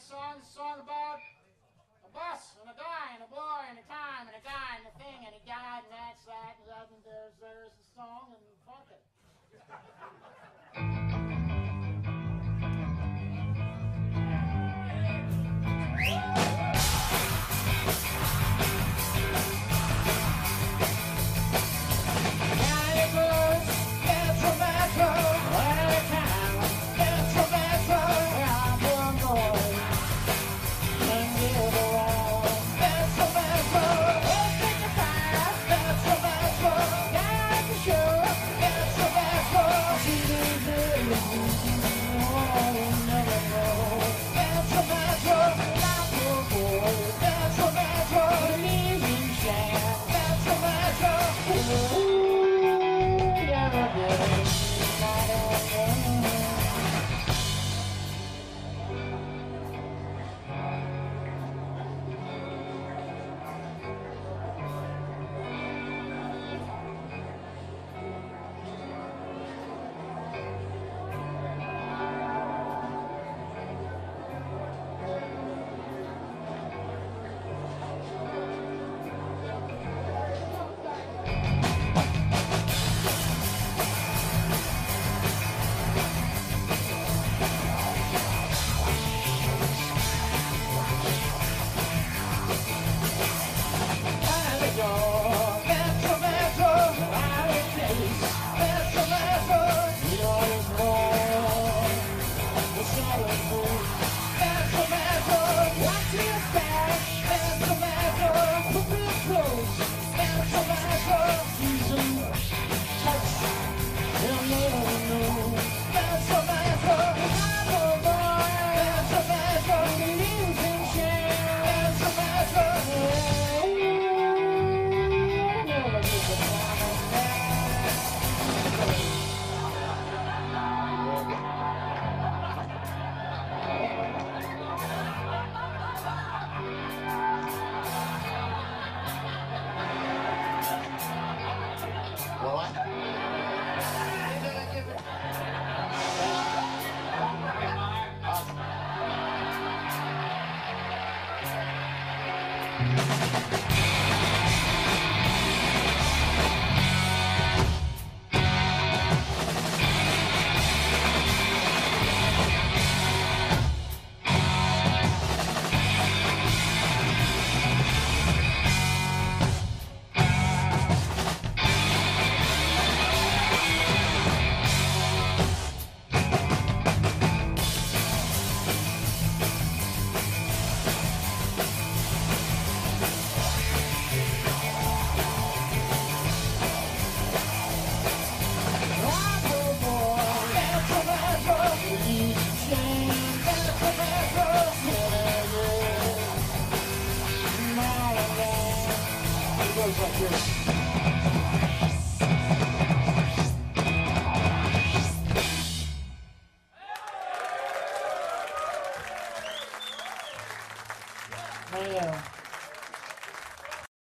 that song? It's a song about a bus and a guy and a boy and a time and a guy and a thing and a guy and that's that and that and there's there's the song and fuck it. Goes Mayo.